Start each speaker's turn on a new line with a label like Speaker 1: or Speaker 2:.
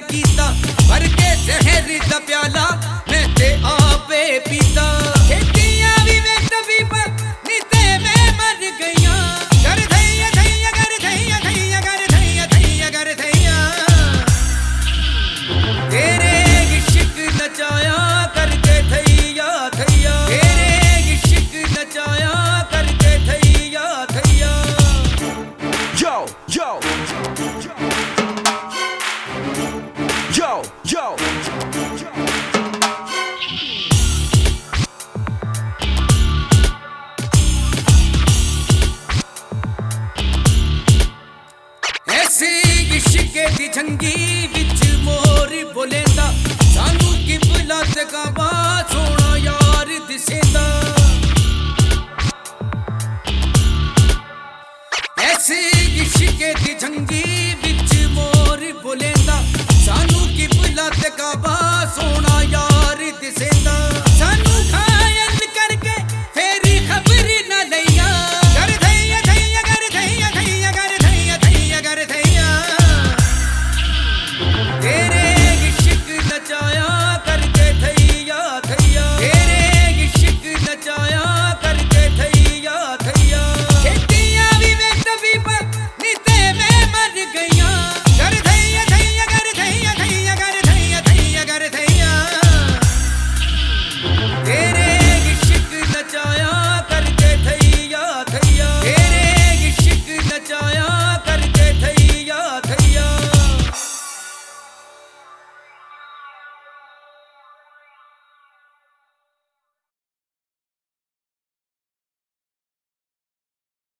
Speaker 1: ਕੀਤਾ ਵਰ ਕੇ ਇਸ਼ਕੇ ਦੀ ਝੰਗੀ ਵਿੱਚ ਮੋਰੀ ਬੋਲੇਂਦਾ। ਸਾਨੂੰ ਕਿਬਲਾ ਤੇ ਕਾਬਾ ਸੋਹਣਾ ਯਾਰ ਦਿਸੇਂਦਾ। ਐਸੀ ਇਸ਼ਕੇ ਦੀ ਝੰਗੀ ਵਿੱਚ ਮੋਰ ਬੋਲੇਂਦਾ। ਸਾਨੂੰ ਕਿਬਲਾ ਤੇ ਕਾਬਾ ਸੋਹਣਾ